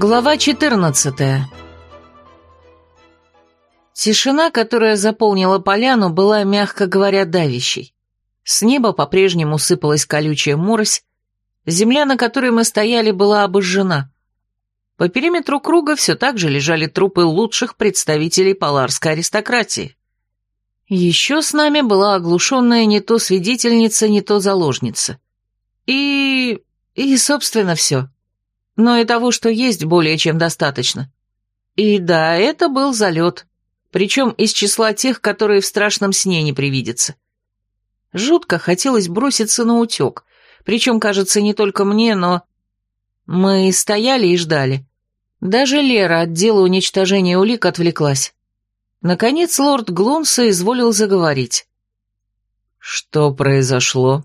Глава 14 Тишина, которая заполнила поляну, была, мягко говоря, давящей. С неба по-прежнему сыпалась колючая морось, земля, на которой мы стояли, была обожжена. По периметру круга все так же лежали трупы лучших представителей поларской аристократии. Еще с нами была оглушенная не то свидетельница, не то заложница. И... и, собственно, все. Но и того, что есть, более чем достаточно. И да, это был залет, причем из числа тех, которые в страшном сне не привидятся. Жутко хотелось броситься на утек, причем, кажется, не только мне, но... Мы стояли и ждали. Даже Лера от дела уничтожения улик отвлеклась. Наконец лорд Глонса изволил заговорить. «Что произошло?»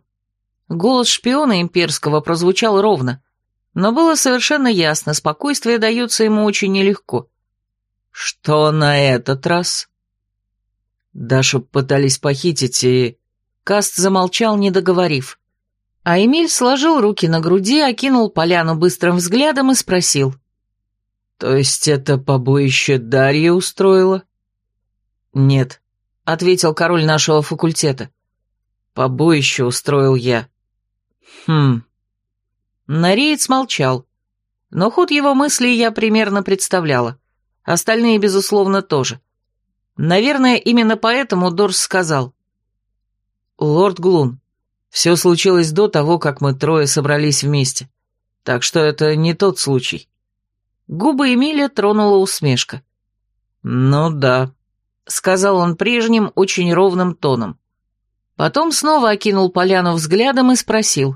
Голос шпиона имперского прозвучал ровно, но было совершенно ясно, спокойствие дается ему очень нелегко. «Что на этот раз?» Дашу пытались похитить, и... Каст замолчал, не договорив. А Эмиль сложил руки на груди, окинул поляну быстрым взглядом и спросил. «То есть это побоище Дарья устроила?» «Нет», — ответил король нашего факультета. «Побоище устроил я». «Хм...» Нареец молчал, но ход его мыслей я примерно представляла. Остальные, безусловно, тоже. Наверное, именно поэтому Дорс сказал. «Лорд Глун, все случилось до того, как мы трое собрались вместе, так что это не тот случай». Губы Эмиля тронула усмешка. «Ну да», — сказал он прежним, очень ровным тоном. Потом снова окинул поляну взглядом и спросил.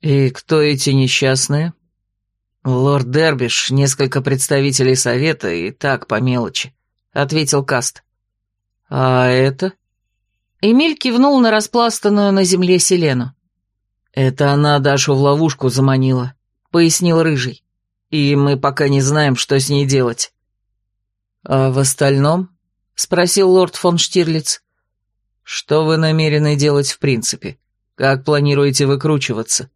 «И кто эти несчастные?» «Лорд Дербиш, несколько представителей совета и так по мелочи», — ответил Каст. «А это?» Эмиль кивнул на распластанную на земле Селену. «Это она Дашу в ловушку заманила», — пояснил Рыжий. «И мы пока не знаем, что с ней делать». «А в остальном?» — спросил лорд фон Штирлиц. «Что вы намерены делать в принципе? Как планируете выкручиваться?»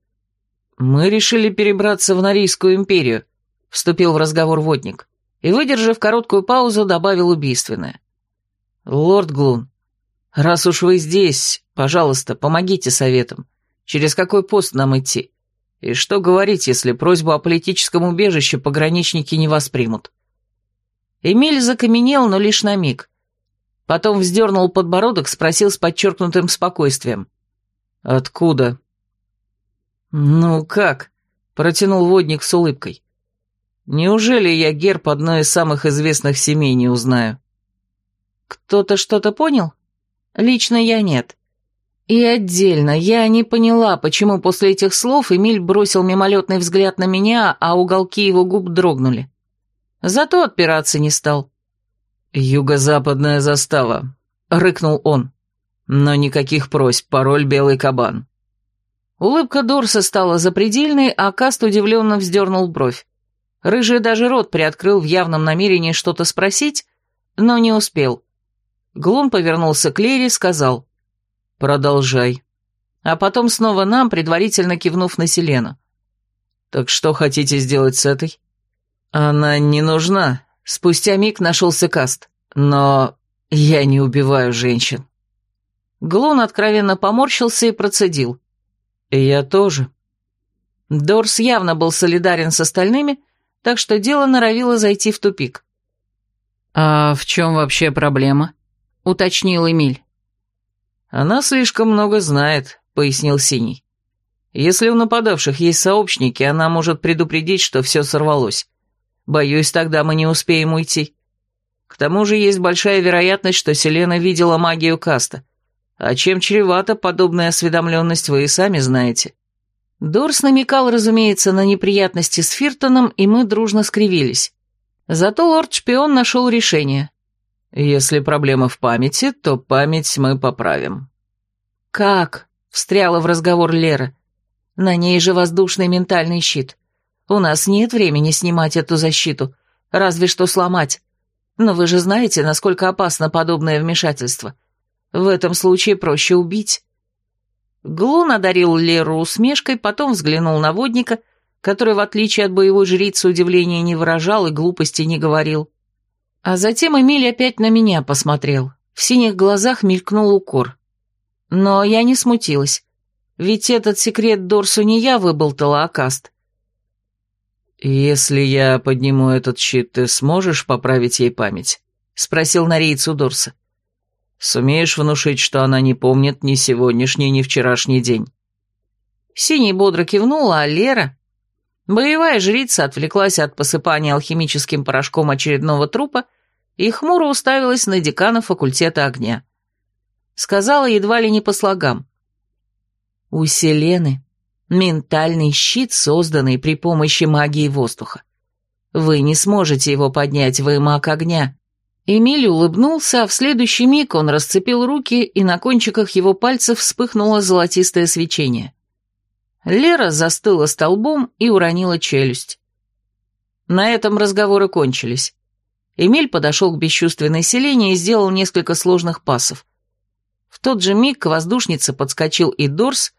«Мы решили перебраться в Норийскую империю», — вступил в разговор водник, и, выдержав короткую паузу, добавил убийственное. «Лорд Глун, раз уж вы здесь, пожалуйста, помогите советам. Через какой пост нам идти? И что говорить, если просьбу о политическом убежище пограничники не воспримут?» Эмиль закаменел, но лишь на миг. Потом вздернул подбородок, спросил с подчеркнутым спокойствием. «Откуда?» «Ну как?» — протянул водник с улыбкой. «Неужели я герб одной из самых известных семей не узнаю?» «Кто-то что-то понял? Лично я нет. И отдельно я не поняла, почему после этих слов Эмиль бросил мимолетный взгляд на меня, а уголки его губ дрогнули. Зато отпираться не стал. «Юго-западная застава», — рыкнул он. «Но никаких просьб, пароль «Белый кабан». Улыбка Дорса стала запредельной, а Каст удивленно вздернул бровь. Рыжий даже рот приоткрыл в явном намерении что-то спросить, но не успел. Глун повернулся к Лере, сказал «Продолжай». А потом снова нам, предварительно кивнув на Селену. «Так что хотите сделать с этой?» «Она не нужна», Спустя миг нашелся каст. Но я не убиваю женщин. Глун откровенно поморщился и процедил. Я тоже. Дорс явно был солидарен с остальными, так что дело норовило зайти в тупик. «А в чем вообще проблема?» — уточнил Эмиль. «Она слишком много знает», — пояснил Синий. «Если у нападавших есть сообщники, она может предупредить, что все сорвалось. Боюсь, тогда мы не успеем уйти. К тому же есть большая вероятность, что Селена видела магию Каста. А чем чревата подобная осведомленность, вы и сами знаете. Дорс намекал, разумеется, на неприятности с Фиртоном, и мы дружно скривились. Зато лорд-шпион нашел решение. Если проблема в памяти, то память мы поправим. «Как?» — встряла в разговор Лера. «На ней же воздушный ментальный щит. У нас нет времени снимать эту защиту, разве что сломать. Но вы же знаете, насколько опасно подобное вмешательство. В этом случае проще убить». Глун одарил Леру усмешкой, потом взглянул на водника, который, в отличие от боевой жрицы, удивления не выражал и глупости не говорил. А затем Эмиль опять на меня посмотрел. В синих глазах мелькнул укор. Но я не смутилась, ведь этот секрет Дорсу не я выболтала, а Каст. «Если я подниму этот щит, ты сможешь поправить ей память?» — спросил Нарийцу Дорса. «Сумеешь внушить, что она не помнит ни сегодняшний, ни вчерашний день?» Синий бодро кивнула, а Лера... Боевая жрица отвлеклась от посыпания алхимическим порошком очередного трупа и хмуро уставилась на декана факультета огня. Сказала едва ли не по слогам. «У Селены ментальный щит, созданный при помощи магии воздуха. Вы не сможете его поднять, вы маг огня». Эмиль улыбнулся, а в следующий миг он расцепил руки, и на кончиках его пальцев вспыхнуло золотистое свечение. Лера застыла столбом и уронила челюсть. На этом разговоры кончились. Эмиль подошел к бесчувственной селении и сделал несколько сложных пасов. В тот же миг к воздушнице подскочил и Дорс,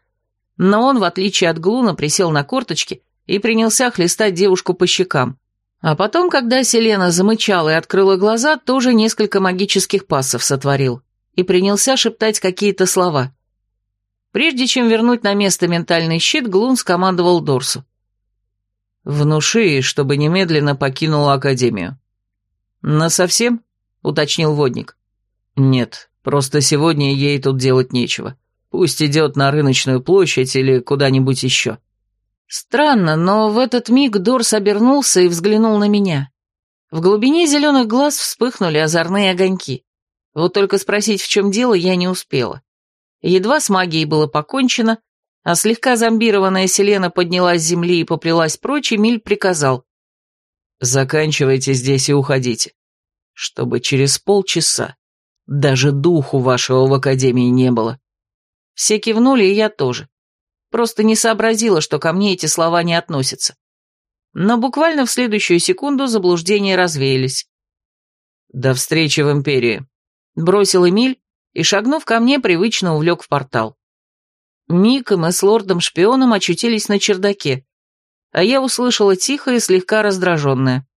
но он, в отличие от Глуна, присел на корточки и принялся хлестать девушку по щекам. А потом, когда Селена замычала и открыла глаза, тоже несколько магических пассов сотворил и принялся шептать какие-то слова. Прежде чем вернуть на место ментальный щит, Глун скомандовал Дорсу. «Внуши, чтобы немедленно покинула Академию». «Насовсем?» — уточнил водник. «Нет, просто сегодня ей тут делать нечего. Пусть идет на рыночную площадь или куда-нибудь еще». Странно, но в этот миг Дорс обернулся и взглянул на меня. В глубине зеленых глаз вспыхнули озорные огоньки. Вот только спросить, в чем дело, я не успела. Едва с магией было покончено, а слегка зомбированная Селена поднялась с земли и поплелась прочь, Эмиль приказал. «Заканчивайте здесь и уходите, чтобы через полчаса даже духу вашего в Академии не было». Все кивнули, и я тоже. Просто не сообразила, что ко мне эти слова не относятся. Но буквально в следующую секунду заблуждения развеялись. «До встречи в Империи», — бросил Эмиль, и, шагнув ко мне, привычно увлек в портал. Мик и мы с лордом-шпионом очутились на чердаке, а я услышала тихо и слегка раздраженное.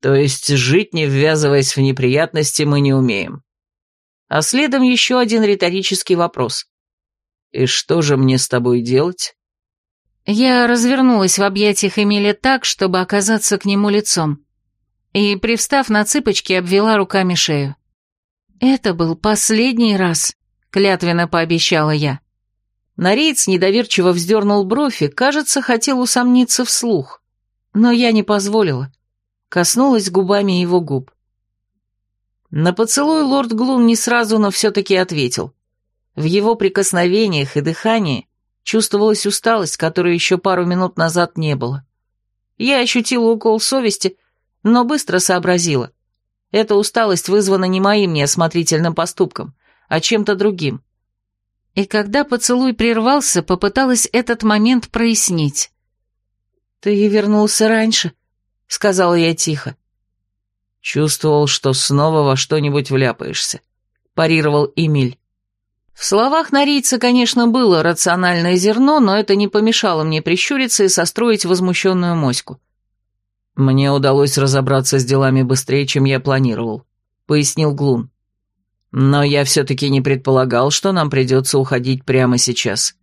То есть жить, не ввязываясь в неприятности, мы не умеем. А следом еще один риторический вопрос. И что же мне с тобой делать? Я развернулась в объятиях Эмиля так, чтобы оказаться к нему лицом, и, привстав на цыпочки, обвела руками шею. «Это был последний раз», — клятвенно пообещала я. Нареец недоверчиво вздернул бровь и, кажется, хотел усомниться вслух. Но я не позволила. Коснулась губами его губ. На поцелуй лорд Глун не сразу, но все-таки ответил. В его прикосновениях и дыхании чувствовалась усталость, которой еще пару минут назад не было. Я ощутила укол совести, но быстро сообразила — эта усталость вызвана не моим неосмотрительным поступком, а чем-то другим. И когда поцелуй прервался, попыталась этот момент прояснить. «Ты вернулся раньше», — сказала я тихо. «Чувствовал, что снова во что-нибудь вляпаешься», — парировал Эмиль. В словах Норийца, конечно, было рациональное зерно, но это не помешало мне прищуриться и состроить возмущенную моську. «Мне удалось разобраться с делами быстрее, чем я планировал», — пояснил Глун. «Но я все-таки не предполагал, что нам придется уходить прямо сейчас».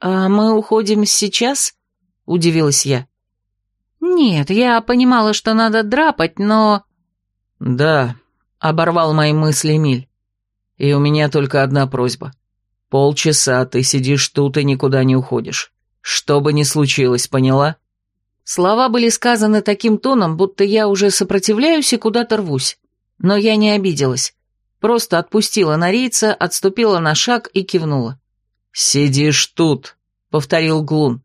«А мы уходим сейчас?» — удивилась я. «Нет, я понимала, что надо драпать, но...» «Да», — оборвал мои мысли Миль. «И у меня только одна просьба. Полчаса ты сидишь тут и никуда не уходишь. Что бы ни случилось, поняла?» Слова были сказаны таким тоном, будто я уже сопротивляюсь и куда-то рвусь. Но я не обиделась. Просто отпустила нарийца, отступила на шаг и кивнула. «Сидишь тут», — повторил Глун.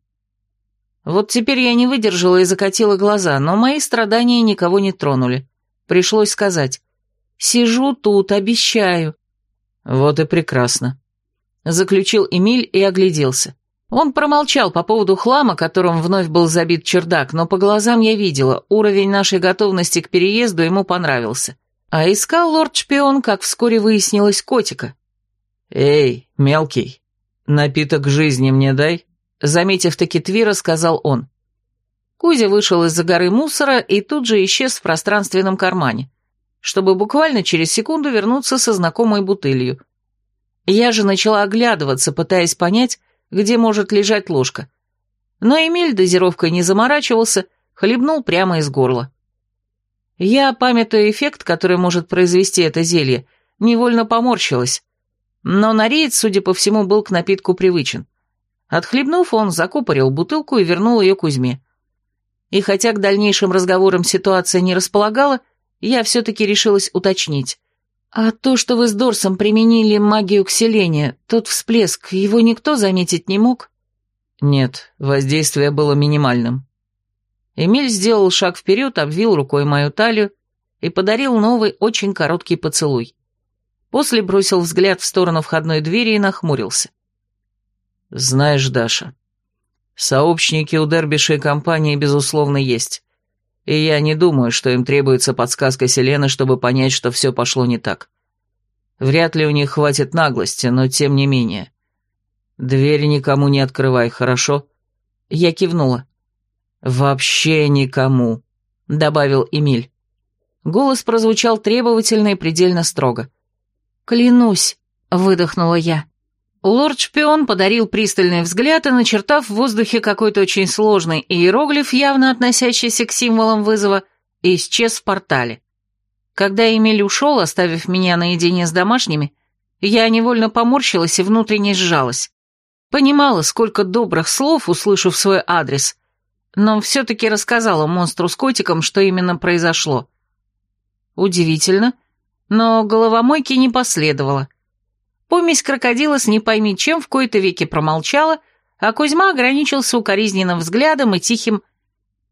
Вот теперь я не выдержала и закатила глаза, но мои страдания никого не тронули. Пришлось сказать. «Сижу тут, обещаю». «Вот и прекрасно», — заключил Эмиль и огляделся. Он промолчал по поводу хлама, которым вновь был забит чердак, но по глазам я видела, уровень нашей готовности к переезду ему понравился. А искал лорд-шпион, как вскоре выяснилось, котика. «Эй, мелкий, напиток жизни мне дай», заметив таки Твира, сказал он. Кузя вышел из-за горы мусора и тут же исчез в пространственном кармане, чтобы буквально через секунду вернуться со знакомой бутылью. Я же начала оглядываться, пытаясь понять, где может лежать ложка. Но Эмиль дозировкой не заморачивался, хлебнул прямо из горла. Я, памятуя эффект, который может произвести это зелье, невольно поморщилась. Но Нареец, судя по всему, был к напитку привычен. Отхлебнув, он закупорил бутылку и вернул ее Кузьме. И хотя к дальнейшим разговорам ситуация не располагала, я все-таки решилась уточнить. «А то, что вы с Дорсом применили магию кселения, тот всплеск, его никто заметить не мог?» «Нет, воздействие было минимальным». Эмиль сделал шаг вперед, обвил рукой мою талию и подарил новый, очень короткий поцелуй. После бросил взгляд в сторону входной двери и нахмурился. «Знаешь, Даша, сообщники у Дербиша компании, безусловно, есть. И я не думаю, что им требуется подсказка Селены, чтобы понять, что все пошло не так. Вряд ли у них хватит наглости, но тем не менее. Дверь никому не открывай, хорошо?» Я кивнула. «Вообще никому», — добавил Эмиль. Голос прозвучал требовательно и предельно строго. «Клянусь», — выдохнула я. Лорд-шпион подарил пристальный взгляд и, начертав в воздухе какой-то очень сложный иероглиф, явно относящийся к символам вызова, исчез в портале. Когда Эмиль ушел, оставив меня наедине с домашними, я невольно поморщилась и внутренне сжалась. Понимала, сколько добрых слов, услышав свой адрес, но все-таки рассказала монстру с котиком, что именно произошло. Удивительно, но головомойки не последовало. Помесь крокодила с не пойми чем в кои-то веки промолчала, а Кузьма ограничился укоризненным взглядом и тихим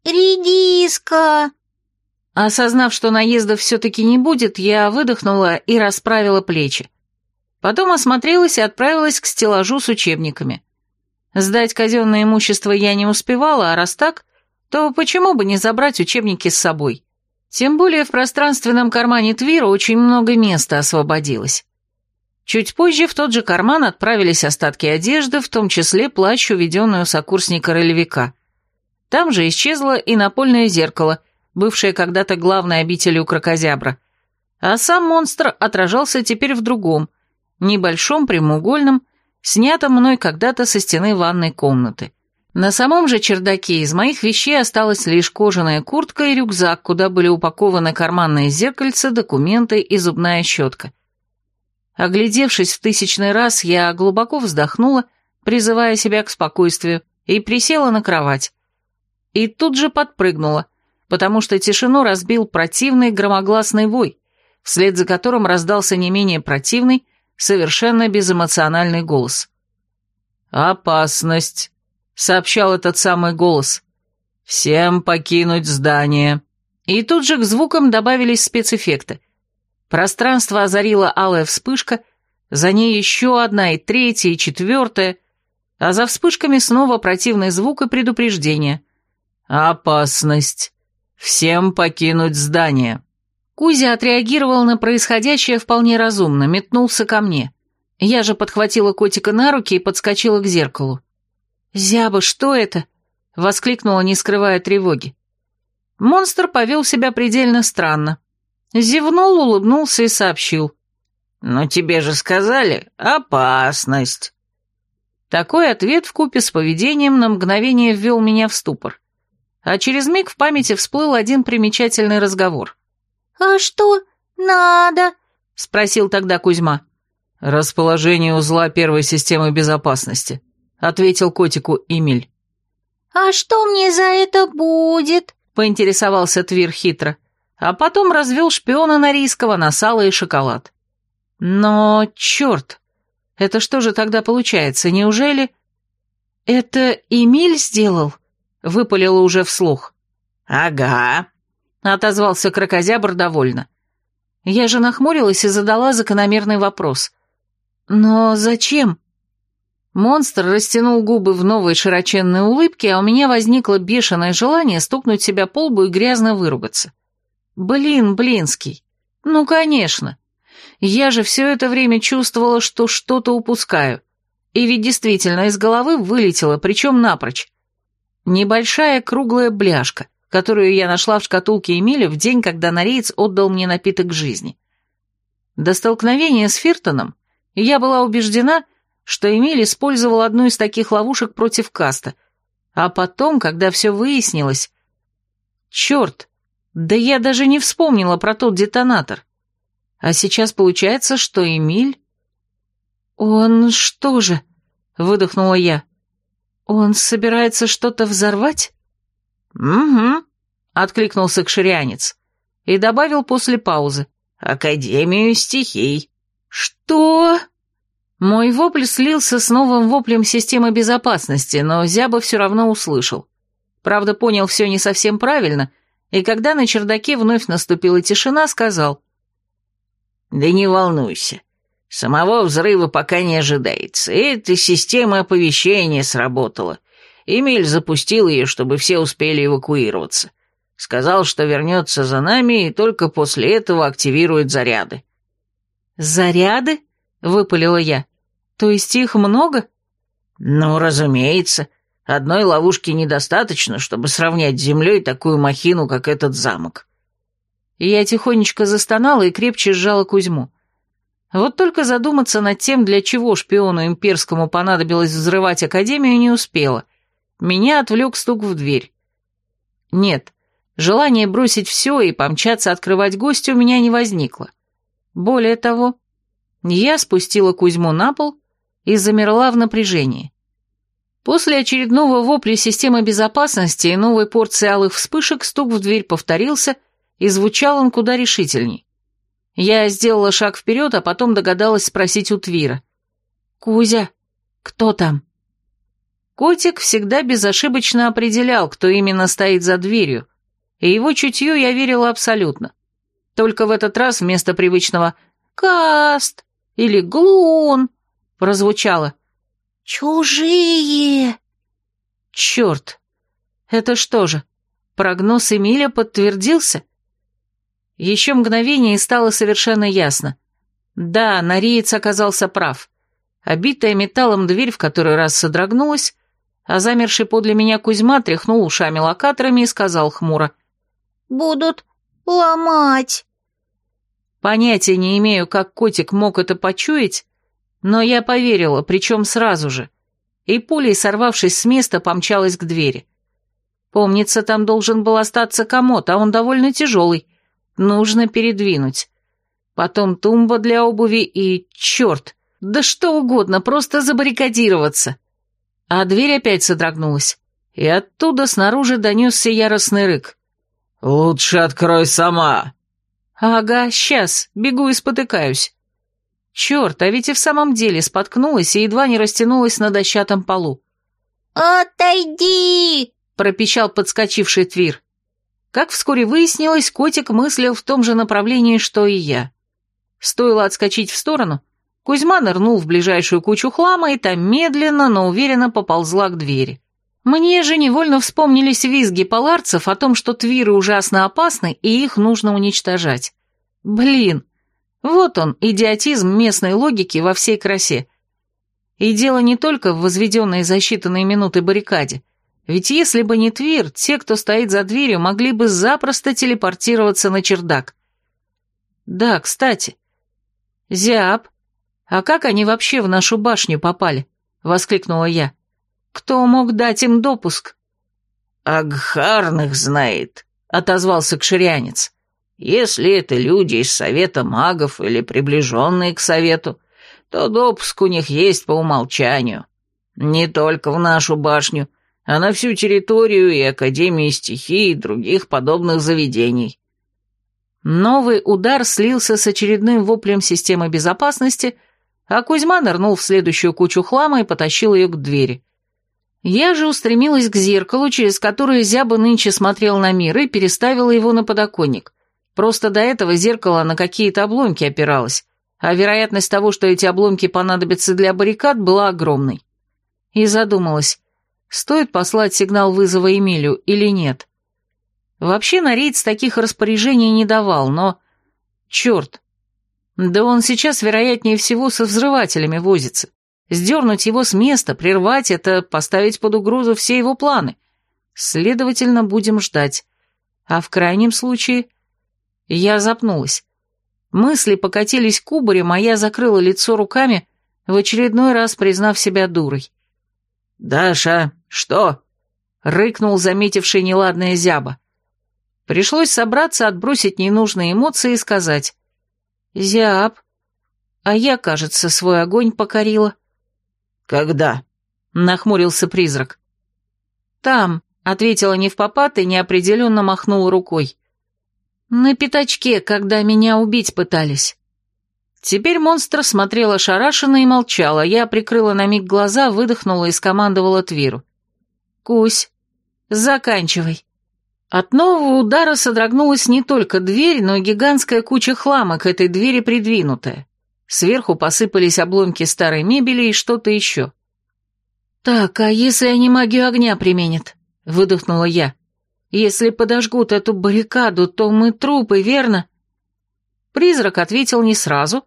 «Редиска!». Осознав, что наезда все-таки не будет, я выдохнула и расправила плечи. Потом осмотрелась и отправилась к стеллажу с учебниками. Сдать казенное имущество я не успевала, а раз так, то почему бы не забрать учебники с собой? Тем более в пространственном кармане Твира очень много места освободилось. Чуть позже в тот же карман отправились остатки одежды, в том числе плащ, уведенный у сокурсника ролевика. Там же исчезло и напольное зеркало, бывшее когда-то главной обителью крокозябра. А сам монстр отражался теперь в другом, небольшом прямоугольном, снятом мной когда-то со стены ванной комнаты. На самом же чердаке из моих вещей осталась лишь кожаная куртка и рюкзак, куда были упакованы карманные зеркальца, документы и зубная щетка. Оглядевшись в тысячный раз, я глубоко вздохнула, призывая себя к спокойствию, и присела на кровать. И тут же подпрыгнула, потому что тишину разбил противный громогласный вой, вслед за которым раздался не менее противный, совершенно безэмоциональный голос. «Опасность!» сообщал этот самый голос. «Всем покинуть здание». И тут же к звукам добавились спецэффекты. Пространство озарила алая вспышка, за ней еще одна и третья, и четвертая, а за вспышками снова противный звук и предупреждение. «Опасность! Всем покинуть здание!» Кузя отреагировал на происходящее вполне разумно, метнулся ко мне. Я же подхватила котика на руки и подскочила к зеркалу. «Зяба, что это?» — воскликнула, не скрывая тревоги. Монстр повел себя предельно странно. Зевнул, улыбнулся и сообщил. «Ну тебе же сказали, опасность». Такой ответ вкупе с поведением на мгновение ввел меня в ступор. А через миг в памяти всплыл один примечательный разговор. «А что надо?» — спросил тогда Кузьма. «Расположение узла первой системы безопасности», — ответил котику Эмиль. «А что мне за это будет?» — поинтересовался Твир хитро, а потом развел шпиона Норийского на сало и шоколад. «Но, черт, это что же тогда получается, неужели...» «Это Эмиль сделал?» — выпалила уже вслух. «Ага», — отозвался крокозябр довольно. Я же нахмурилась и задала закономерный вопрос. «Но зачем?» Монстр растянул губы в новой широченной улыбке, а у меня возникло бешеное желание стукнуть себя по лбу и грязно выругаться. Блин, Блинский. Ну, конечно. Я же все это время чувствовала, что что-то упускаю. И ведь действительно из головы вылетело, причем напрочь. Небольшая круглая бляшка, которую я нашла в шкатулке Эмиля в день, когда Нореец отдал мне напиток жизни. До столкновения с Фиртоном я была убеждена, что Эмиль использовал одну из таких ловушек против Каста, а потом, когда все выяснилось... Черт, да я даже не вспомнила про тот детонатор. А сейчас получается, что Эмиль... «Он что же?» — выдохнула я. «Он собирается что-то взорвать?» «Угу», — откликнулся кширянец и добавил после паузы. «Академию стихий». «Что?» Мой вопль слился с новым воплем системы безопасности, но Зяба все равно услышал. Правда, понял все не совсем правильно, и когда на чердаке вновь наступила тишина, сказал. «Да не волнуйся, самого взрыва пока не ожидается. Эта система оповещения сработала. Эмиль запустил ее, чтобы все успели эвакуироваться. Сказал, что вернется за нами и только после этого активирует заряды». «Заряды?» — выпалила я. «То есть их много?» «Ну, разумеется. Одной ловушки недостаточно, чтобы сравнять с землей такую махину, как этот замок». Я тихонечко застонала и крепче сжала Кузьму. Вот только задуматься над тем, для чего шпиону имперскому понадобилось взрывать Академию, не успела. Меня отвлек стук в дверь. Нет, желание бросить все и помчаться открывать гостя у меня не возникло. Более того, я спустила Кузьму на пол и замерла в напряжении. После очередного вопля системы безопасности и новой порции алых вспышек стук в дверь повторился, и звучал он куда решительней. Я сделала шаг вперед, а потом догадалась спросить у Твира. «Кузя, кто там?» Котик всегда безошибочно определял, кто именно стоит за дверью, и его чутью я верила абсолютно. Только в этот раз вместо привычного «Каст» или «Глун» прозвучало «Чужие!» Черт! Это что же, прогноз Эмиля подтвердился? Еще мгновение и стало совершенно ясно. Да, Нориец оказался прав. Обитая металлом дверь в который раз содрогнулась, а замерший подле меня Кузьма тряхнул ушами локаторами и сказал хмуро. «Будут ломать». Понятия не имею, как котик мог это почуять, но я поверила, причем сразу же, и пулей, сорвавшись с места, помчалась к двери. Помнится, там должен был остаться комод, а он довольно тяжелый, нужно передвинуть. Потом тумба для обуви и... черт, да что угодно, просто забаррикадироваться. А дверь опять содрогнулась, и оттуда снаружи донесся яростный рык. «Лучше открой сама!» «Ага, сейчас, бегу и спотыкаюсь». Черт, а ведь и в самом деле споткнулась и едва не растянулась на дощатом полу. «Отойди!» — пропищал подскочивший Твир. Как вскоре выяснилось, котик мыслил в том же направлении, что и я. Стоило отскочить в сторону, Кузьма нырнул в ближайшую кучу хлама и там медленно, но уверенно поползла к двери. Мне же невольно вспомнились визги паларцев о том, что твиры ужасно опасны и их нужно уничтожать. Блин, вот он, идиотизм местной логики во всей красе. И дело не только в возведенной за считанные минуты баррикаде. Ведь если бы не Твир, те, кто стоит за дверью, могли бы запросто телепортироваться на чердак. Да, кстати. Зиап, а как они вообще в нашу башню попали? Воскликнула я. Кто мог дать им допуск?» «Агхарных знает», — отозвался кширянец. «Если это люди из Совета магов или приближенные к Совету, то допуск у них есть по умолчанию. Не только в нашу башню, а на всю территорию и Академии стихий и других подобных заведений». Новый удар слился с очередным воплем системы безопасности, а Кузьма нырнул в следующую кучу хлама и потащил ее к двери. Я же устремилась к зеркалу, через которое Зяба нынче смотрел на мир, и переставила его на подоконник. Просто до этого зеркало на какие-то обломки опиралось, а вероятность того, что эти обломки понадобятся для баррикад, была огромной. И задумалась, стоит послать сигнал вызова Эмилю или нет. Вообще Норейц таких распоряжений не давал, но... Черт! Да он сейчас, вероятнее всего, со взрывателями возится. Сдернуть его с места, прервать это, поставить под угрозу все его планы. Следовательно, будем ждать. А в крайнем случае... Я запнулась. Мысли покатились кубарем, а я закрыла лицо руками, в очередной раз признав себя дурой. «Даша, что?» — рыкнул заметивший неладное зяба. Пришлось собраться, отбросить ненужные эмоции и сказать. «Зяб, а я, кажется, свой огонь покорила». «Когда?» — нахмурился призрак. «Там», — ответила невпопад и неопределенно махнула рукой. «На пятачке, когда меня убить пытались». Теперь монстр смотрел ошарашенно и молчал, а я прикрыла на миг глаза, выдохнула и скомандовала Твиру. «Кусь, заканчивай». От нового удара содрогнулась не только дверь, но и гигантская куча хлама к этой двери придвинутая. Сверху посыпались обломки старой мебели и что-то еще. «Так, а если они магию огня применят?» — выдохнула я. «Если подожгут эту баррикаду, то мы трупы, верно?» Призрак ответил не сразу,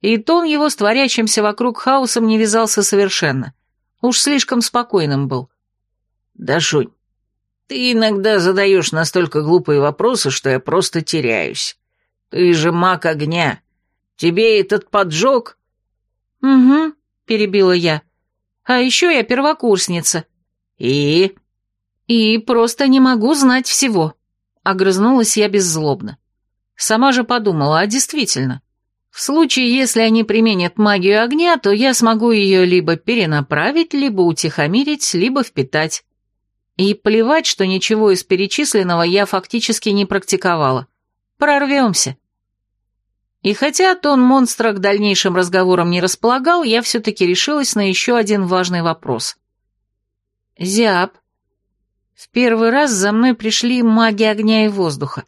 и тон его с творящимся вокруг хаосом не вязался совершенно. Уж слишком спокойным был. «Да, Шунь, ты иногда задаешь настолько глупые вопросы, что я просто теряюсь. Ты же маг огня, Тебе этот поджог?» «Угу», — перебила я. «А еще я первокурсница». «И?» «И просто не могу знать всего», — огрызнулась я беззлобно. Сама же подумала, а действительно, в случае, если они применят магию огня, то я смогу ее либо перенаправить, либо утихомирить, либо впитать. И плевать, что ничего из перечисленного я фактически не практиковала. Прорвемся. И хотя тон монстра к дальнейшим разговорам не располагал, я все-таки решилась на еще один важный вопрос. «Зяб, в первый раз за мной пришли маги огня и воздуха.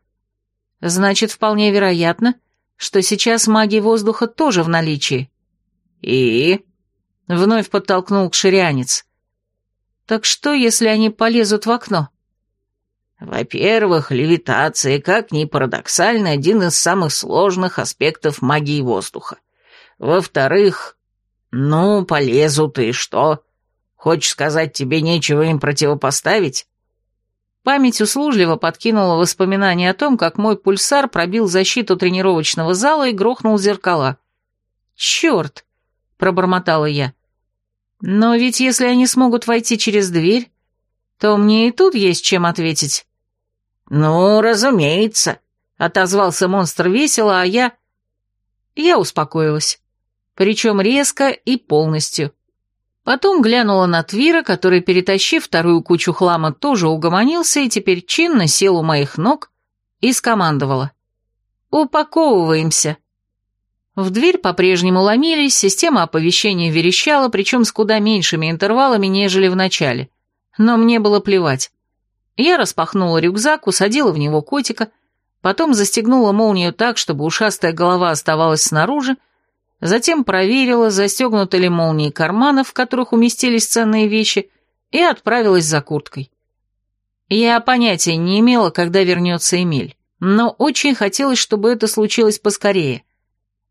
Значит, вполне вероятно, что сейчас маги воздуха тоже в наличии». «И?» — вновь подтолкнул к ширянец. «Так что, если они полезут в окно?» Во-первых, левитация, как ни парадоксально, один из самых сложных аспектов магии воздуха. Во-вторых, ну, полезут и что? Хочешь сказать, тебе нечего им противопоставить? Память услужливо подкинула воспоминания о том, как мой пульсар пробил защиту тренировочного зала и грохнул зеркала. «Черт!» — пробормотала я. «Но ведь если они смогут войти через дверь, то мне и тут есть чем ответить». «Ну, разумеется», — отозвался монстр весело, а я... Я успокоилась. Причем резко и полностью. Потом глянула на Твира, который, перетащив вторую кучу хлама, тоже угомонился и теперь чинно сел у моих ног и скомандовала. «Упаковываемся». В дверь по-прежнему ломились, система оповещения верещала, причем с куда меньшими интервалами, нежели в начале. Но мне было плевать. Я распахнула рюкзак, усадила в него котика, потом застегнула молнию так, чтобы ушастая голова оставалась снаружи, затем проверила, застегнуты ли молнии карманов, в которых уместились ценные вещи, и отправилась за курткой. Я понятия не имела, когда вернется Эмиль, но очень хотелось, чтобы это случилось поскорее.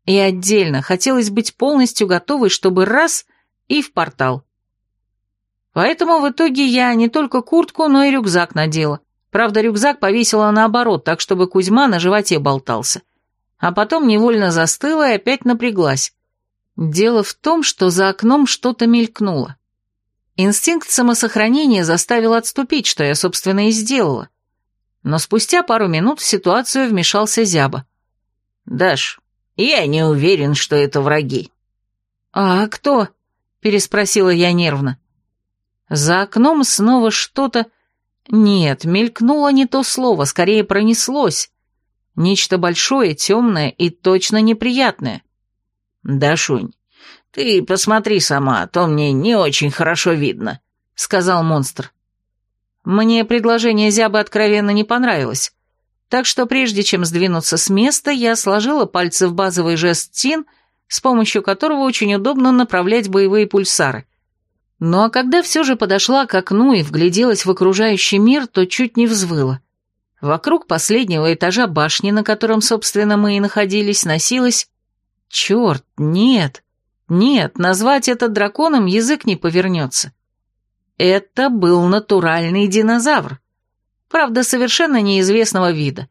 И отдельно хотелось быть полностью готовой, чтобы раз — и в портал. Поэтому в итоге я не только куртку, но и рюкзак надела. Правда, рюкзак повесила наоборот, так чтобы Кузьма на животе болтался. А потом невольно застыла и опять напряглась. Дело в том, что за окном что-то мелькнуло. Инстинкт самосохранения заставил отступить, что я, собственно, и сделала. Но спустя пару минут в ситуацию вмешался Зяба. «Даш, я не уверен, что это враги». «А кто?» — переспросила я нервно. За окном снова что-то... Нет, мелькнуло не то слово, скорее пронеслось. Нечто большое, темное и точно неприятное. «Дашунь, ты посмотри сама, а то мне не очень хорошо видно», — сказал монстр. Мне предложение зябы откровенно не понравилось, так что прежде чем сдвинуться с места, я сложила пальцы в базовый жест ТИН, с помощью которого очень удобно направлять боевые пульсары. Ну а когда все же подошла к окну и вгляделась в окружающий мир, то чуть не взвыла. Вокруг последнего этажа башни, на котором, собственно, мы и находились, носилась... Черт, нет, Нет, назвать это драконом язык не повернется. Это был натуральный динозавр. Правда, совершенно неизвестного вида.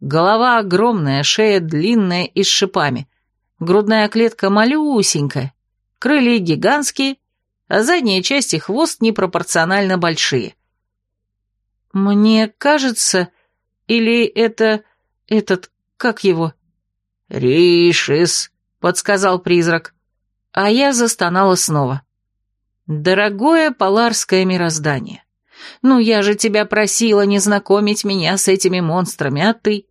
Голова огромная, шея длинная и с шипами. Грудная клетка малюсенькая, крылья гигантские, а задняя часть и хвост непропорционально большие. Мне кажется, или это... этот... как его? «Ришис», — подсказал призрак. А я застонала снова. «Дорогое поларское мироздание, ну я же тебя просила не знакомить меня с этими монстрами, а ты?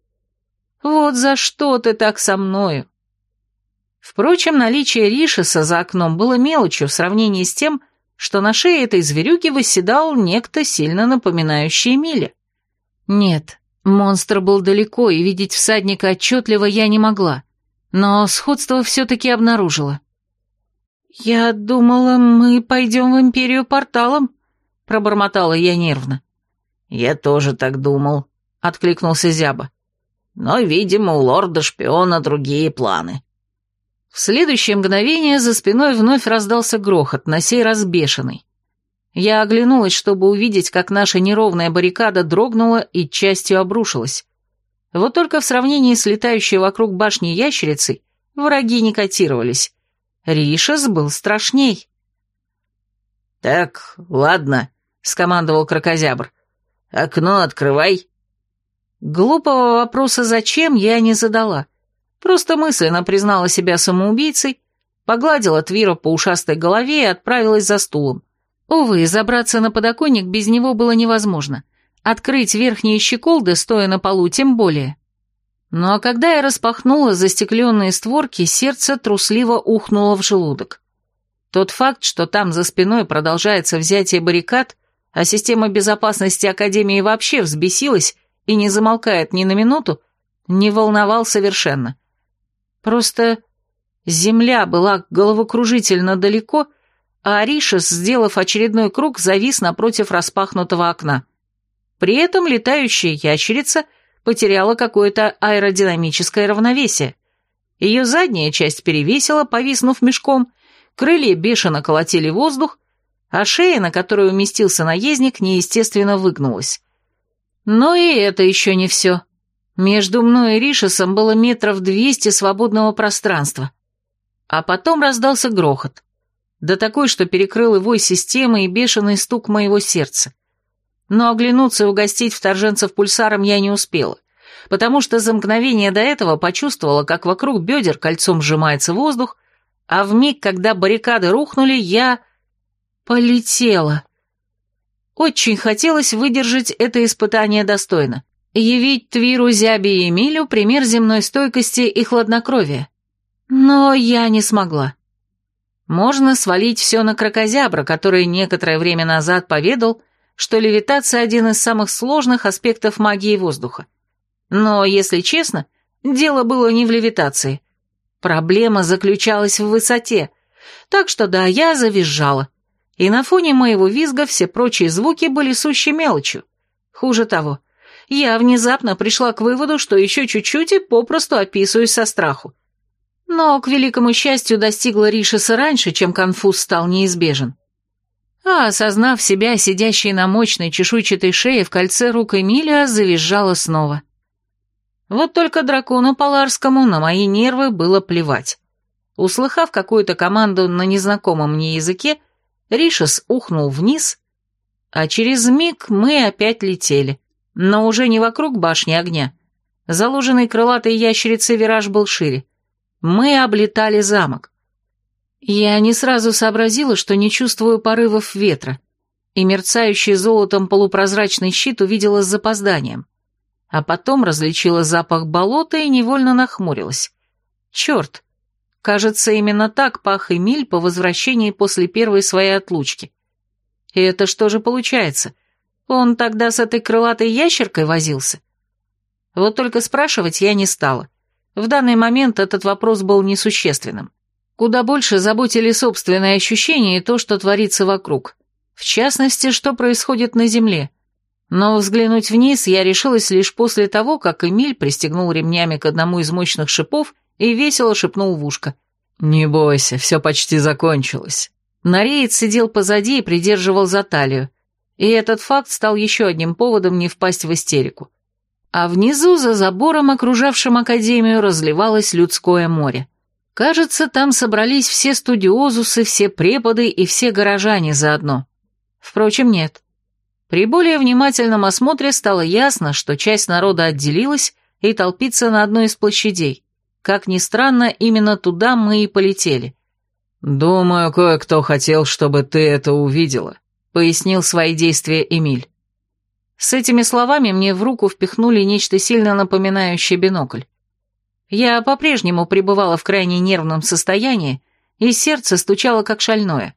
Вот за что ты так со мною?» Впрочем, наличие Ришеса за окном было мелочью в сравнении с тем, что на шее этой зверюги восседал некто, сильно напоминающий Эмиля. Нет, монстр был далеко, и видеть всадника отчетливо я не могла, но сходство все-таки обнаружила. «Я думала, мы пойдем в Империю порталом», — пробормотала я нервно. «Я тоже так думал», — откликнулся Зяба. «Но, видимо, у лорда-шпиона другие планы». В следующее мгновение за спиной вновь раздался грохот, на сей раз бешеный. Я оглянулась, чтобы увидеть, как наша неровная баррикада дрогнула и частью обрушилась. Вот только в сравнении с летающей вокруг башни ящерицей враги не котировались. Ришес был страшней. «Так, ладно», — скомандовал крокозябр. «Окно открывай». Глупого вопроса «зачем» я не задала. Просто мысленно признала себя самоубийцей, погладила Твира по ушастой голове и отправилась за стулом. Увы, забраться на подоконник без него было невозможно. Открыть верхние щеколды, стоя на полу, тем более. Ну а когда я распахнула застекленные створки, сердце трусливо ухнуло в желудок. Тот факт, что там за спиной продолжается взятие баррикад, а система безопасности Академии вообще взбесилась и не замолкает ни на минуту, не волновал совершенно. Просто земля была головокружительно далеко, а Аришес, сделав очередной круг, завис напротив распахнутого окна. При этом летающая ящерица потеряла какое-то аэродинамическое равновесие. Ее задняя часть перевесила, повиснув мешком, крылья бешено колотили воздух, а шея, на которой уместился наездник, неестественно выгнулась. Но и это еще не все. Между мной и Ришесом было метров двести свободного пространства. А потом раздался грохот. Да такой, что перекрыл его системы и бешеный стук моего сердца но оглянуться и угостить вторженцев пульсаром я не успела, потому что за мгновение до этого почувствовала, как вокруг бедер кольцом сжимается воздух, а в миг, когда баррикады рухнули, я... полетела. Очень хотелось выдержать это испытание достойно, явить Твиру, Зяби и Эмилю пример земной стойкости и хладнокровия. Но я не смогла. Можно свалить все на крокозябра, который некоторое время назад поведал, что левитация – один из самых сложных аспектов магии воздуха. Но, если честно, дело было не в левитации. Проблема заключалась в высоте, так что да, я завизжала. И на фоне моего визга все прочие звуки были сущей мелочью. Хуже того, я внезапно пришла к выводу, что еще чуть-чуть и попросту описываюсь со страху. Но, к великому счастью, достигла Ришеса раньше, чем конфуз стал неизбежен а, осознав себя, сидящей на мощной чешуйчатой шее в кольце рук Эмилия, завизжала снова. Вот только дракону Поларскому на мои нервы было плевать. Услыхав какую-то команду на незнакомом мне языке, Ришес ухнул вниз, а через миг мы опять летели, но уже не вокруг башни огня. Заложенный крылатой ящерицей вираж был шире. Мы облетали замок. Я не сразу сообразила, что не чувствую порывов ветра, и мерцающий золотом полупрозрачный щит увидела с запозданием. А потом различила запах болота и невольно нахмурилась. Черт! Кажется, именно так пах Эмиль по возвращении после первой своей отлучки. И это что же получается? Он тогда с этой крылатой ящеркой возился? Вот только спрашивать я не стала. В данный момент этот вопрос был несущественным. Куда больше заботили собственные ощущения и то, что творится вокруг. В частности, что происходит на земле. Но взглянуть вниз я решилась лишь после того, как Эмиль пристегнул ремнями к одному из мощных шипов и весело шепнул в ушко. «Не бойся, все почти закончилось». Нареец сидел позади и придерживал за талию, и этот факт стал еще одним поводом не впасть в истерику. А внизу, за забором, окружавшим Академию, разливалось людское море. Кажется, там собрались все студиозусы, все преподы и все горожане заодно. Впрочем, нет. При более внимательном осмотре стало ясно, что часть народа отделилась и толпится на одной из площадей. Как ни странно, именно туда мы и полетели. «Думаю, кое-кто хотел, чтобы ты это увидела», — пояснил свои действия Эмиль. С этими словами мне в руку впихнули нечто сильно напоминающее бинокль. Я по-прежнему пребывала в крайне нервном состоянии, и сердце стучало как шальное.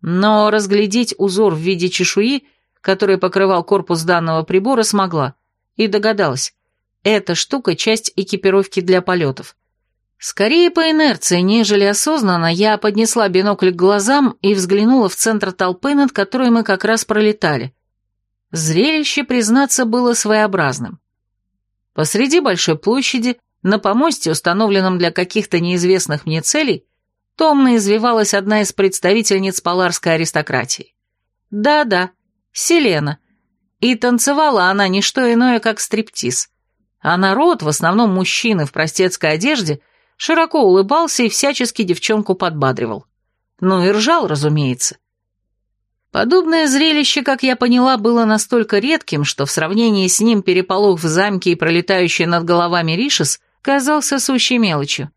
Но разглядеть узор в виде чешуи, который покрывал корпус данного прибора, смогла, и догадалась. Эта штука — часть экипировки для полетов. Скорее по инерции, нежели осознанно, я поднесла бинокль к глазам и взглянула в центр толпы, над которой мы как раз пролетали. Зрелище, признаться, было своеобразным. Посреди большой площади, на помосте, установленном для каких-то неизвестных мне целей, томно извивалась одна из представительниц поларской аристократии. Да-да, Селена. И танцевала она не что иное, как стриптиз. А народ, в основном мужчины в простецкой одежде, широко улыбался и всячески девчонку подбадривал. Ну и ржал, разумеется. Подобное зрелище, как я поняла, было настолько редким, что в сравнении с ним переполох в замке и пролетающий над головами Ришес казался сущей мелочью.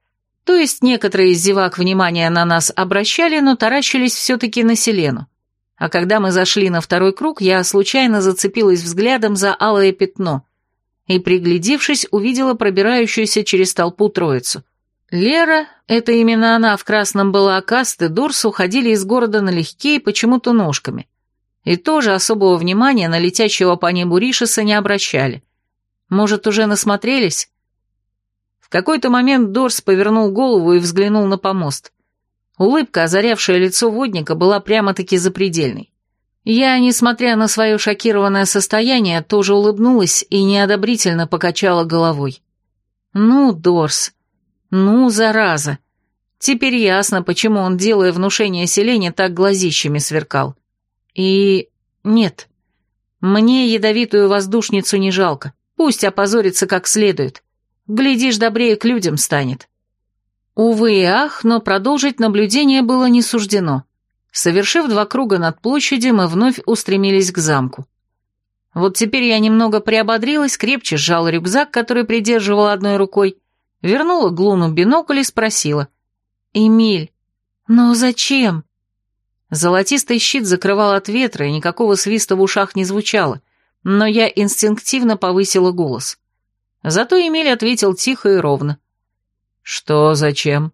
То есть некоторые из зевак внимание на нас обращали, но таращились все-таки на Селену. А когда мы зашли на второй круг, я случайно зацепилась взглядом за алое пятно и, приглядевшись, увидела пробирающуюся через толпу троицу. Лера, это именно она в красном была Акаст и Дурс, уходили из города налегке и почему-то ножками. И тоже особого внимания на летящего по небу Ришеса не обращали. Может, уже насмотрелись? В какой-то момент Дорс повернул голову и взглянул на помост. Улыбка, озарявшая лицо водника, была прямо-таки запредельной. Я, несмотря на свое шокированное состояние, тоже улыбнулась и неодобрительно покачала головой. «Ну, Дорс, ну, зараза. Теперь ясно, почему он, делая внушение селения, так глазищами сверкал. И... нет. Мне ядовитую воздушницу не жалко. Пусть опозорится как следует. Глядишь, добрее к людям станет. Увы и ах, но продолжить наблюдение было не суждено. Совершив два круга над площадью, мы вновь устремились к замку. Вот теперь я немного приободрилась, крепче сжала рюкзак, который придерживала одной рукой, вернула Глуну бинокль и спросила. «Эмиль, но зачем?» Золотистый щит закрывал от ветра, и никакого свиста в ушах не звучало, но я инстинктивно повысила голос. Зато Эмиль ответил тихо и ровно. «Что зачем?»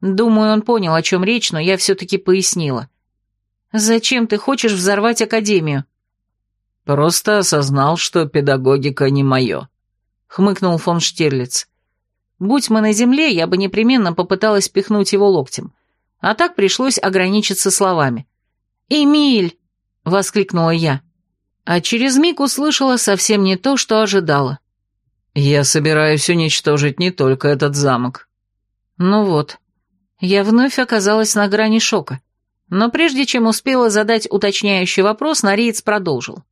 Думаю, он понял, о чем речь, но я все-таки пояснила. «Зачем ты хочешь взорвать Академию?» «Просто осознал, что педагогика не мое», — хмыкнул фон Штирлиц. Будь мы на земле, я бы непременно попыталась пихнуть его локтем. А так пришлось ограничиться словами. «Эмиль!» — воскликнула я. А через миг услышала совсем не то, что ожидала. «Я собираюсь уничтожить не только этот замок». Ну вот, я вновь оказалась на грани шока. Но прежде чем успела задать уточняющий вопрос, Нариец продолжил.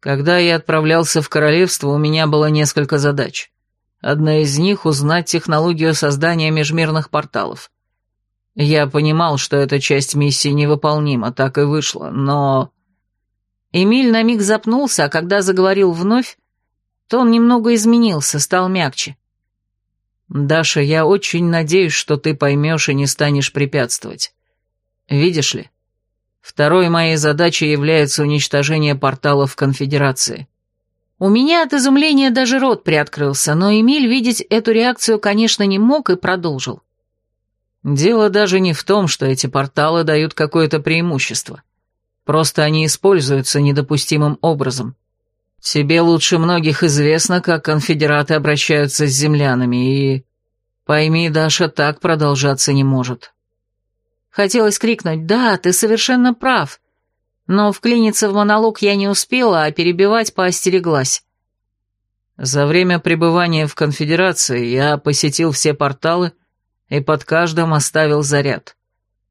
«Когда я отправлялся в королевство, у меня было несколько задач. Одна из них — узнать технологию создания межмирных порталов. Я понимал, что эта часть миссии невыполнима, так и вышло, но... Эмиль на миг запнулся, а когда заговорил вновь, то он немного изменился, стал мягче. «Даша, я очень надеюсь, что ты поймешь и не станешь препятствовать. Видишь ли, второй моей задачей является уничтожение порталов Конфедерации. У меня от изумления даже рот приоткрылся, но Эмиль видеть эту реакцию, конечно, не мог и продолжил. Дело даже не в том, что эти порталы дают какое-то преимущество. Просто они используются недопустимым образом. Тебе лучше многих известно, как конфедераты обращаются с землянами, и... Пойми, Даша, так продолжаться не может. Хотелось крикнуть «Да, ты совершенно прав», но вклиниться в монолог я не успела, а перебивать поостереглась. За время пребывания в конфедерации я посетил все порталы и под каждым оставил заряд.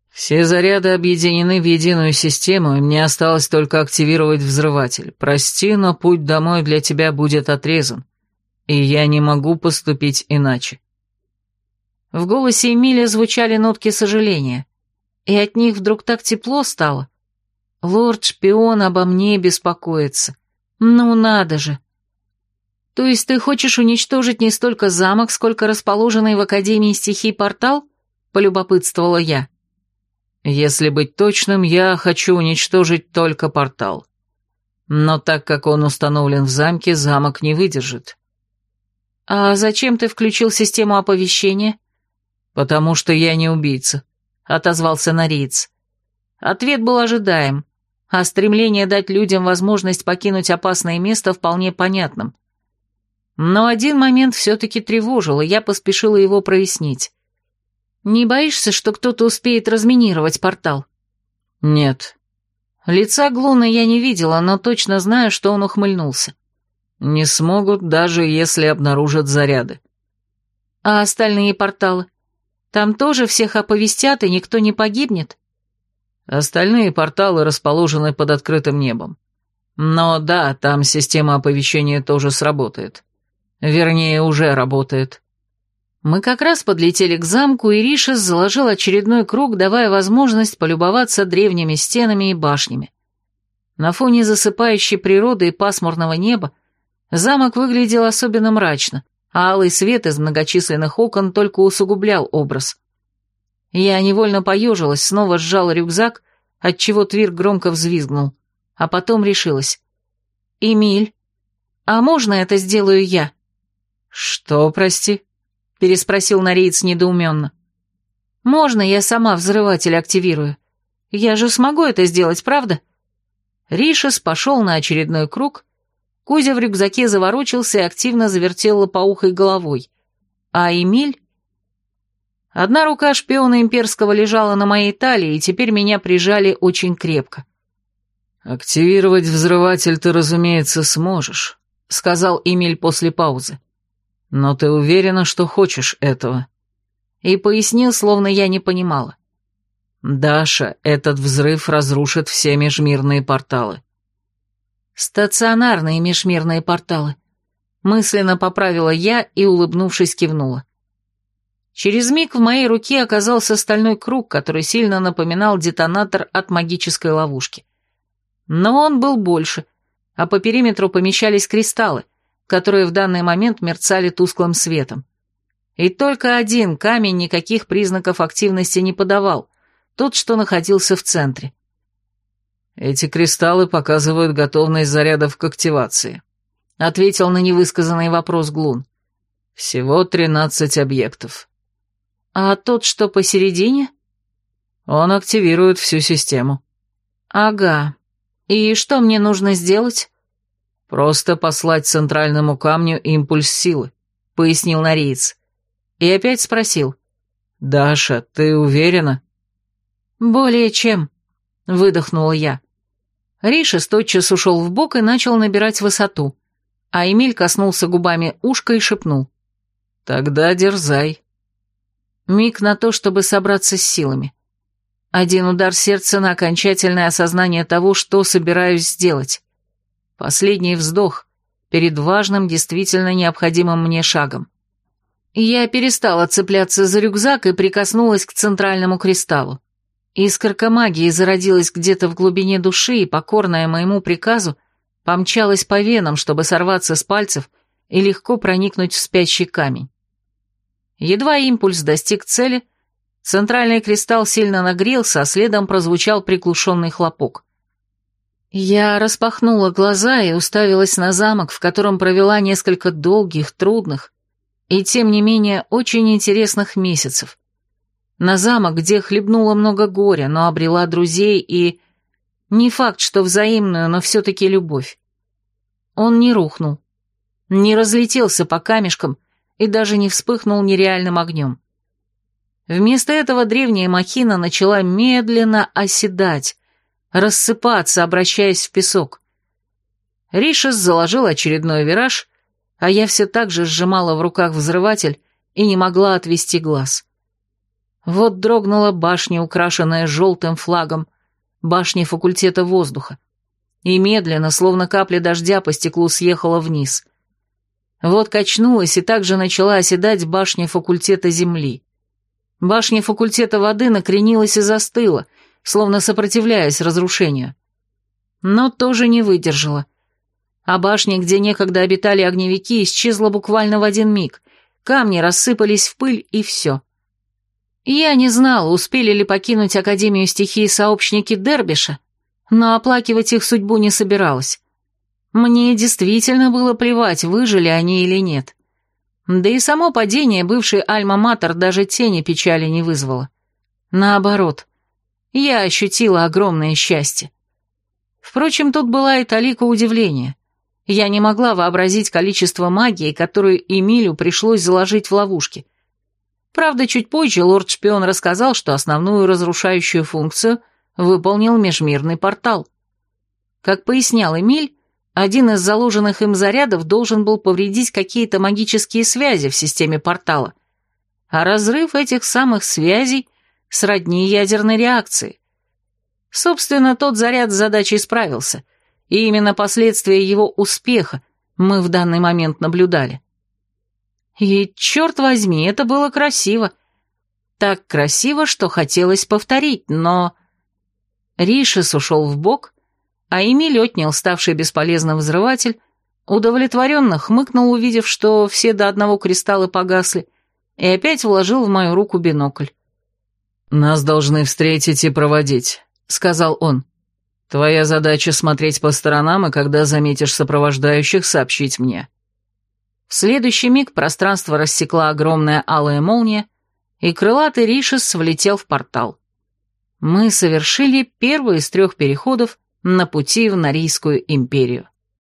Все заряды объединены в единую систему, и мне осталось только активировать взрыватель. Прости, но путь домой для тебя будет отрезан, и я не могу поступить иначе». В голосе Эмилия звучали нотки сожаления, и от них вдруг так тепло стало. Лорд-шпион обо мне беспокоится. Ну надо же. То есть ты хочешь уничтожить не столько замок, сколько расположенный в Академии стихий портал? Полюбопытствовала я. Если быть точным, я хочу уничтожить только портал. Но так как он установлен в замке, замок не выдержит. А зачем ты включил систему оповещения? Потому что я не убийца, отозвался Нориец. Ответ был ожидаем, а стремление дать людям возможность покинуть опасное место вполне понятным. Но один момент все-таки тревожил, и я поспешила его прояснить. «Не боишься, что кто-то успеет разминировать портал?» «Нет». Лица Глуна я не видела, но точно знаю, что он ухмыльнулся. «Не смогут, даже если обнаружат заряды». «А остальные порталы? Там тоже всех оповестят, и никто не погибнет?» Остальные порталы расположены под открытым небом. Но да, там система оповещения тоже сработает. Вернее, уже работает. Мы как раз подлетели к замку, и Ришес заложил очередной круг, давая возможность полюбоваться древними стенами и башнями. На фоне засыпающей природы и пасмурного неба замок выглядел особенно мрачно, а алый свет из многочисленных окон только усугублял образ. Я невольно поежилась, снова сжала рюкзак, отчего Твир громко взвизгнул, а потом решилась. «Эмиль, а можно это сделаю я?» «Что, прости?» — переспросил Нориец недоуменно. «Можно я сама взрыватель активирую? Я же смогу это сделать, правда?» Ришес пошел на очередной круг, Кузя в рюкзаке заворочился и активно завертел лопоухой головой, а Эмиль Одна рука шпиона имперского лежала на моей талии, и теперь меня прижали очень крепко. «Активировать взрыватель ты, разумеется, сможешь», — сказал Эмиль после паузы. «Но ты уверена, что хочешь этого?» И пояснил, словно я не понимала. «Даша, этот взрыв разрушит все межмирные порталы». «Стационарные межмирные порталы», — мысленно поправила я и, улыбнувшись, кивнула. Через миг в моей руке оказался стальной круг, который сильно напоминал детонатор от магической ловушки. Но он был больше, а по периметру помещались кристаллы, которые в данный момент мерцали тусклым светом. И только один камень никаких признаков активности не подавал, тот, что находился в центре. «Эти кристаллы показывают готовность зарядов к активации», — ответил на невысказанный вопрос Глун. «Всего тринадцать объектов. А тот, что посередине? Он активирует всю систему. Ага. И что мне нужно сделать? Просто послать центральному камню импульс силы, пояснил Нориец. И опять спросил. «Даша, ты уверена?» «Более чем», — выдохнула я. Ришес тотчас ушел в бок и начал набирать высоту, а Эмиль коснулся губами ушка и шепнул. «Тогда дерзай». Миг на то, чтобы собраться с силами. Один удар сердца на окончательное осознание того, что собираюсь сделать. Последний вздох перед важным, действительно необходимым мне шагом. Я перестала цепляться за рюкзак и прикоснулась к центральному кристаллу. Искорка магии зародилась где-то в глубине души и, покорная моему приказу, помчалась по венам, чтобы сорваться с пальцев и легко проникнуть в спящий камень. Едва импульс достиг цели, центральный кристалл сильно нагрелся, а следом прозвучал приглушенный хлопок. Я распахнула глаза и уставилась на замок, в котором провела несколько долгих, трудных и, тем не менее, очень интересных месяцев. На замок, где хлебнула много горя, но обрела друзей и... Не факт, что взаимную, но все-таки любовь. Он не рухнул, не разлетелся по камешкам, и даже не вспыхнул нереальным огнем. Вместо этого древняя махина начала медленно оседать, рассыпаться, обращаясь в песок. Ришес заложил очередной вираж, а я все так же сжимала в руках взрыватель и не могла отвести глаз. Вот дрогнула башня, украшенная желтым флагом, башня факультета воздуха, и медленно, словно капля дождя, по стеклу съехала вниз. Вот качнулась и также начала оседать башня факультета земли. Башня факультета воды накренилась и застыла, словно сопротивляясь разрушению. Но тоже не выдержала. А башня, где некогда обитали огневики, исчезла буквально в один миг. Камни рассыпались в пыль, и все. Я не знала, успели ли покинуть Академию стихии сообщники Дербиша, но оплакивать их судьбу не собиралась. Мне действительно было плевать, выжили они или нет. Да и само падение бывшей Альма-Матер даже тени печали не вызвало. Наоборот, я ощутила огромное счастье. Впрочем, тут была и талика удивления. Я не могла вообразить количество магии, которую Эмилю пришлось заложить в ловушки — Правда, чуть позже лорд-шпион рассказал, что основную разрушающую функцию выполнил межмирный портал. Как пояснял Эмиль, один из заложенных им зарядов должен был повредить какие-то магические связи в системе портала, а разрыв этих самых связей сродни ядерной реакции. Собственно, тот заряд с задачей справился, и именно последствия его успеха мы в данный момент наблюдали. И, черт возьми, это было красиво. Так красиво, что хотелось повторить, но... Ришес ушел в бок, а Эмиль отнял ставший бесполезным взрыватель, удовлетворенно хмыкнул, увидев, что все до одного кристаллы погасли, и опять вложил в мою руку бинокль. «Нас должны встретить и проводить», — сказал он. «Твоя задача смотреть по сторонам, и когда заметишь сопровождающих, сообщить мне». В следующий миг пространство рассекла огромная алая молния, и крылатый Ришес влетел в портал. Мы совершили первый из трех переходов на пути в Норийскую империю.